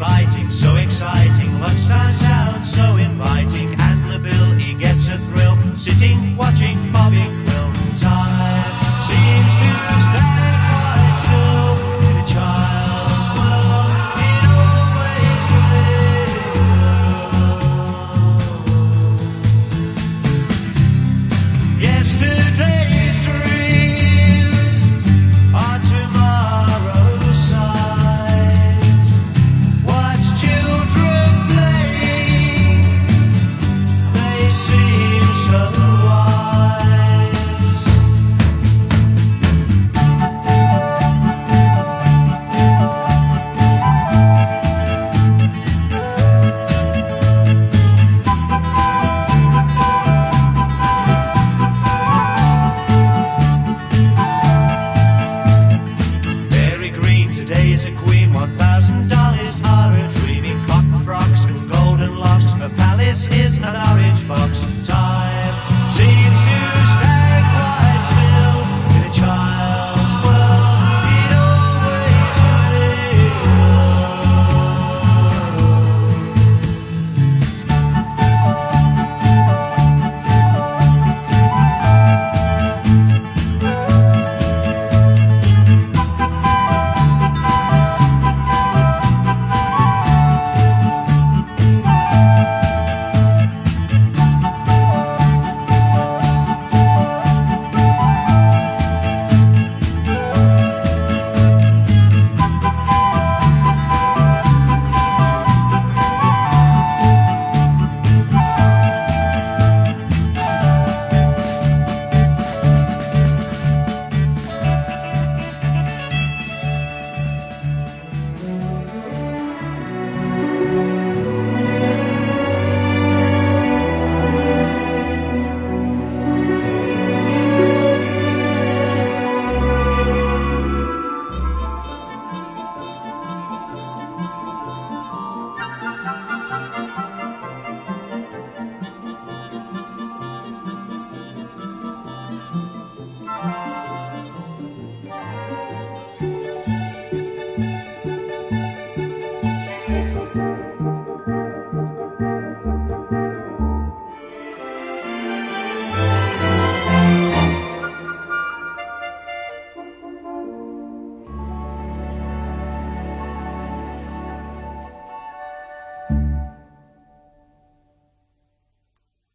biting, so exciting. Lunchtime sounds so inviting. And the bill, he gets a thrill. Sitting, watching, bobbing. Time seems to stand still. In a child's world, it always will. Yesterday.